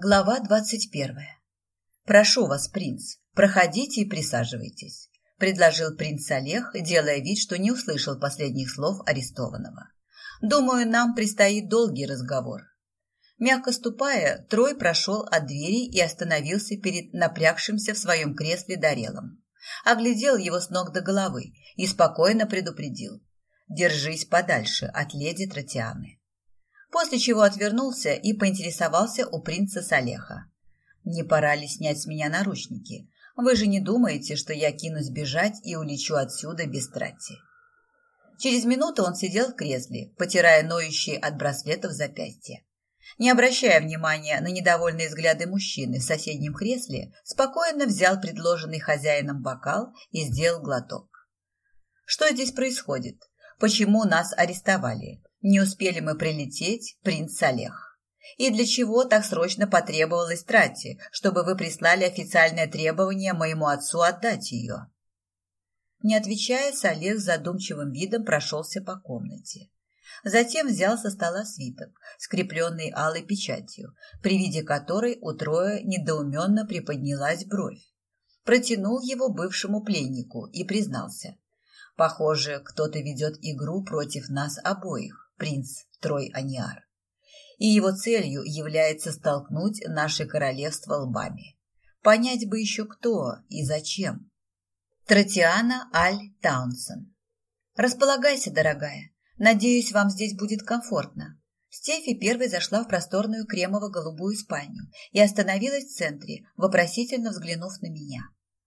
Глава двадцать первая. «Прошу вас, принц, проходите и присаживайтесь», – предложил принц Олег, делая вид, что не услышал последних слов арестованного. «Думаю, нам предстоит долгий разговор». Мягко ступая, Трой прошел от двери и остановился перед напрягшимся в своем кресле Дарелом. Оглядел его с ног до головы и спокойно предупредил. «Держись подальше от леди Тротианы» после чего отвернулся и поинтересовался у принца Салеха. «Не пора ли снять с меня наручники? Вы же не думаете, что я кинусь бежать и улечу отсюда без трати?» Через минуту он сидел в кресле, потирая ноющие от браслетов запястья. Не обращая внимания на недовольные взгляды мужчины в соседнем кресле, спокойно взял предложенный хозяином бокал и сделал глоток. «Что здесь происходит? Почему нас арестовали? Не успели мы прилететь, принц Салех. И для чего так срочно потребовалось трате, чтобы вы прислали официальное требование моему отцу отдать ее?» Не отвечая, Салех задумчивым видом прошелся по комнате. Затем взял со стола свиток, скрепленный алой печатью, при виде которой у Троя недоуменно приподнялась бровь. Протянул его бывшему пленнику и признался. «Похоже, кто-то ведет игру против нас обоих принц Трой-Аниар. И его целью является столкнуть наше королевство лбами. Понять бы еще кто и зачем. Тротиана Аль Таунсон. Располагайся, дорогая. Надеюсь, вам здесь будет комфортно. Стефи первой зашла в просторную кремово-голубую спальню и остановилась в центре, вопросительно взглянув на меня.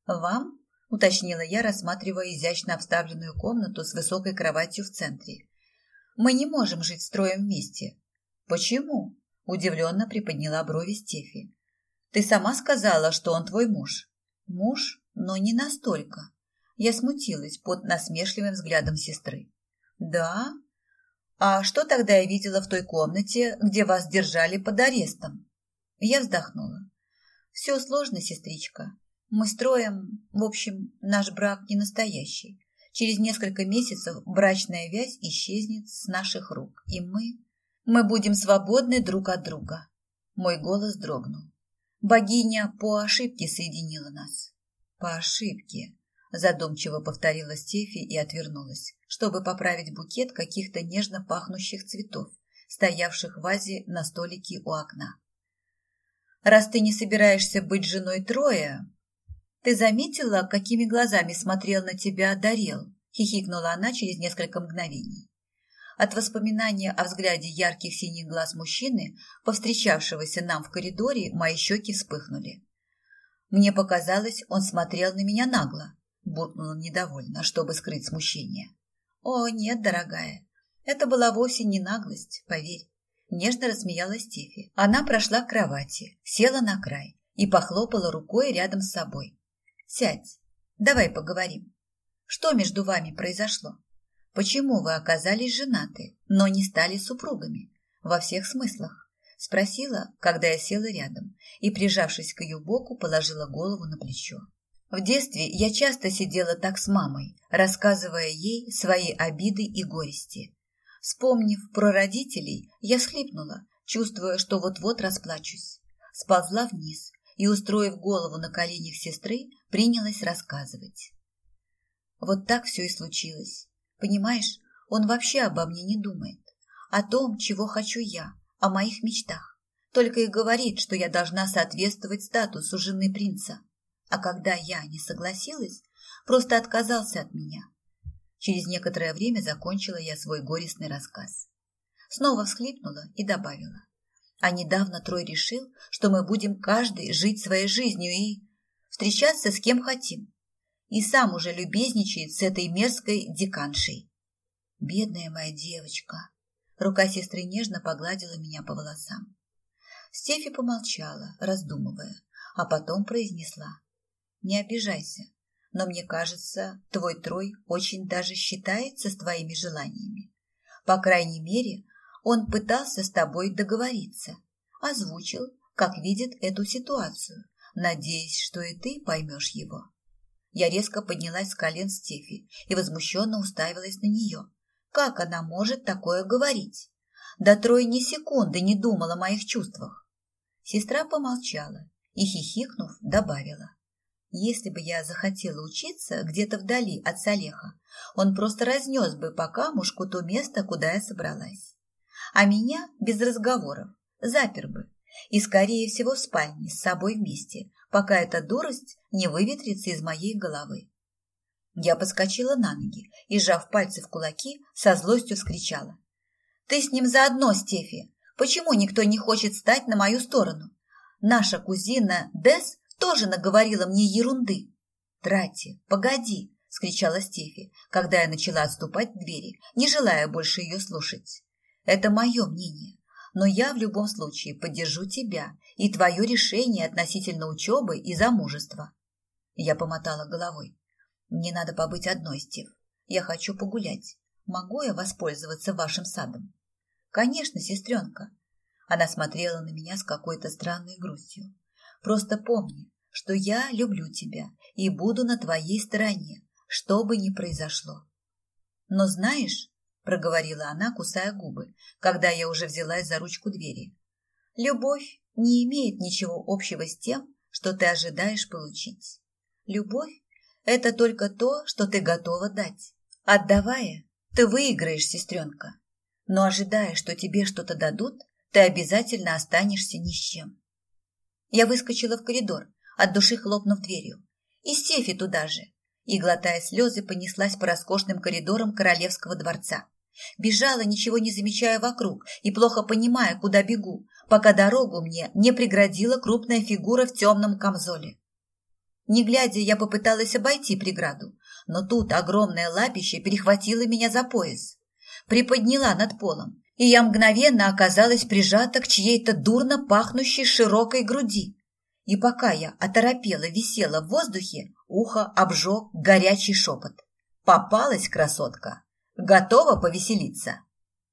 «Вам?» – уточнила я, рассматривая изящно обставленную комнату с высокой кроватью в центре. Мы не можем жить строем вместе. Почему? Удивленно приподняла брови Стефи. Ты сама сказала, что он твой муж. Муж, но не настолько. Я смутилась под насмешливым взглядом сестры. Да? А что тогда я видела в той комнате, где вас держали под арестом? Я вздохнула. Все сложно, сестричка. Мы строим, в общем, наш брак не настоящий. Через несколько месяцев брачная вязь исчезнет с наших рук, и мы... Мы будем свободны друг от друга. Мой голос дрогнул. Богиня по ошибке соединила нас. По ошибке, задумчиво повторила Стефи и отвернулась, чтобы поправить букет каких-то нежно пахнущих цветов, стоявших в вазе на столике у окна. Раз ты не собираешься быть женой Троя, «Ты заметила, какими глазами смотрел на тебя Дарел?» – хихикнула она через несколько мгновений. От воспоминания о взгляде ярких синих глаз мужчины, повстречавшегося нам в коридоре, мои щеки вспыхнули. Мне показалось, он смотрел на меня нагло, буркнула недовольно, чтобы скрыть смущение. «О, нет, дорогая, это была вовсе не наглость, поверь». Нежно рассмеялась Стефи. Она прошла к кровати, села на край и похлопала рукой рядом с собой. Сядь, давай поговорим. Что между вами произошло? Почему вы оказались женаты, но не стали супругами? Во всех смыслах. Спросила, когда я села рядом и, прижавшись к ее боку, положила голову на плечо. В детстве я часто сидела так с мамой, рассказывая ей свои обиды и горести. Вспомнив про родителей, я всхлипнула, чувствуя, что вот-вот расплачусь. Сползла вниз, и, устроив голову на коленях сестры, принялась рассказывать. Вот так все и случилось. Понимаешь, он вообще обо мне не думает. О том, чего хочу я, о моих мечтах. Только и говорит, что я должна соответствовать статусу жены принца. А когда я не согласилась, просто отказался от меня. Через некоторое время закончила я свой горестный рассказ. Снова всхлипнула и добавила. А недавно Трой решил, что мы будем каждый жить своей жизнью и встречаться с кем хотим. И сам уже любезничает с этой мерзкой деканшей. Бедная моя девочка. Рука сестры нежно погладила меня по волосам. Стефи помолчала, раздумывая, а потом произнесла. Не обижайся, но мне кажется, твой Трой очень даже считается с твоими желаниями. По крайней мере, он пытался с тобой договориться, озвучил, как видит эту ситуацию, надеясь, что и ты поймешь его. Я резко поднялась с колен Стефи и возмущенно уставилась на нее. Как она может такое говорить? Да Трой ни секунды не думал о моих чувствах. Сестра помолчала и, хихикнув, добавила. Если бы я захотела учиться где-то вдали от Салеха, он просто разнес бы по камушку то место, куда я собралась. А меня, без разговоров, запер бы. И, скорее всего, в спальне с собой вместе, пока эта дурость не выветрится из моей головы. Я подскочила на ноги и, сжав пальцы в кулаки, со злостью вскричала. «Ты с ним заодно, Стефи! Почему никто не хочет стать на мою сторону? Наша кузина Дес тоже наговорила мне ерунды. «Трати, погоди!» – скричала Стефи, когда я начала отступать к двери, не желая больше ее слушать. «Это мое мнение, но я в любом случае поддержу тебя и твое решение относительно учебы и замужества». Я помотала головой. «Мне надо побыть одной, Стив. Я хочу погулять. Могу я воспользоваться вашим садом?» «Конечно, сестренка». Она смотрела на меня с какой-то странной грустью. Просто помни, что я люблю тебя и буду на твоей стороне, что бы ни произошло. Но знаешь, проговорила она, кусая губы, когда я уже взялась за ручку двери, любовь не имеет ничего общего с тем, что ты ожидаешь получить. Любовь – это только то, что ты готова дать. Отдавая, ты выиграешь, сестренка. Но ожидая, что тебе что-то дадут, ты обязательно останешься ни с чем. Я выскочила в коридор, от души хлопнув дверью. И Стефи туда же. И, глотая слезы, понеслась по роскошным коридорам королевского дворца. Бежала, ничего не замечая вокруг и плохо понимая, куда бегу, пока дорогу мне не преградила крупная фигура в темном камзоле. Не глядя, я попыталась обойти преграду, но тут огромное лапище перехватило меня за пояс. Приподняла над полом, и я мгновенно оказалась прижата к чьей-то дурно пахнущей широкой груди. И пока я оторопела висела в воздухе, ухо обжег горячий шепот. «Попалась красотка! Готова повеселиться?»